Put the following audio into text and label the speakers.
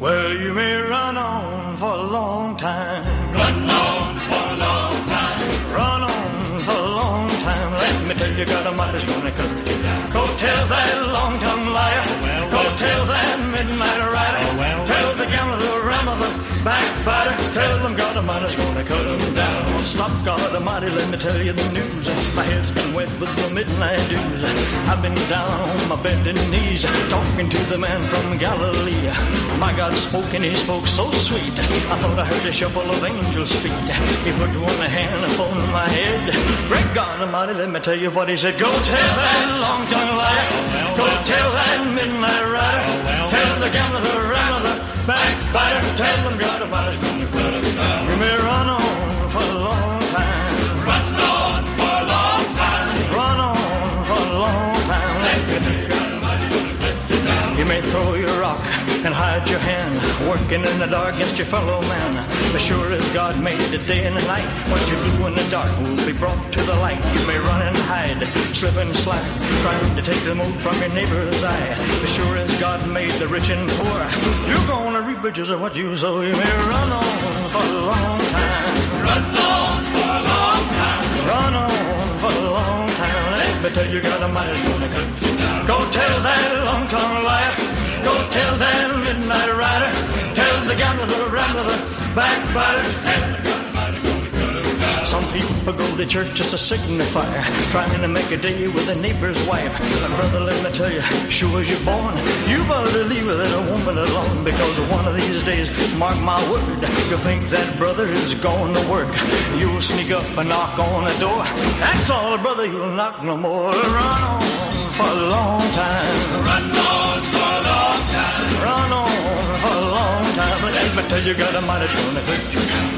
Speaker 1: Well, you may run on for a long time.
Speaker 2: Run on for a long time.
Speaker 1: Run on for a long time. Let me tell you, God Almighty's gonna cut you down. Go tell that long-tongued liar.
Speaker 2: well,
Speaker 1: Go
Speaker 2: well.
Speaker 1: tell that midnight rider.
Speaker 2: Oh, well,
Speaker 1: tell the gambler, the rambler, the backbiter. Tell them God Almighty's gonna cut them down. Stop, God Almighty, let me tell you the news. My head's been wet with the midnight dews. I've been down on my bending knees, talking to the man from Galilee. My God spoke and he spoke so sweet. I thought I heard a shuffle of angels' feet. He put one hand upon my head. Great God Almighty, let me tell you what he said. Go tell that long-tongued liar. Go tell that midnight rider. Tell the gambler, the rambler, backbiter. Tell them God Almighty's may throw your rock and hide your hand, working in the dark against your fellow man. But sure as God made the day and the night, what you do in the dark will be brought to the light. You may run and hide, slip and slide, trying to take the mote from your neighbor's eye. But sure as God made the rich and poor, you're gonna reap riches of what you sow. You may run on for a long time.
Speaker 2: Run on for a long time.
Speaker 1: Run on for a long time. Let me tell you, God Almighty's gonna cut you down. Go tell that long-tongued liar. Go tell that midnight rider. Tell the gambler, the rambler, the backbiter. Tell the down. Some people go to church just to signify, trying to make a day with a neighbor's wife. But brother, let me tell you, sure as you're born, you better leave that woman alone because one of these days, mark my word, you'll think that brother is going to work. You'll sneak up and knock on the door. That's all, brother, you'll knock no more. Run on for a long time.
Speaker 2: Run on
Speaker 1: But let me tell you, God Almighty's gonna cut you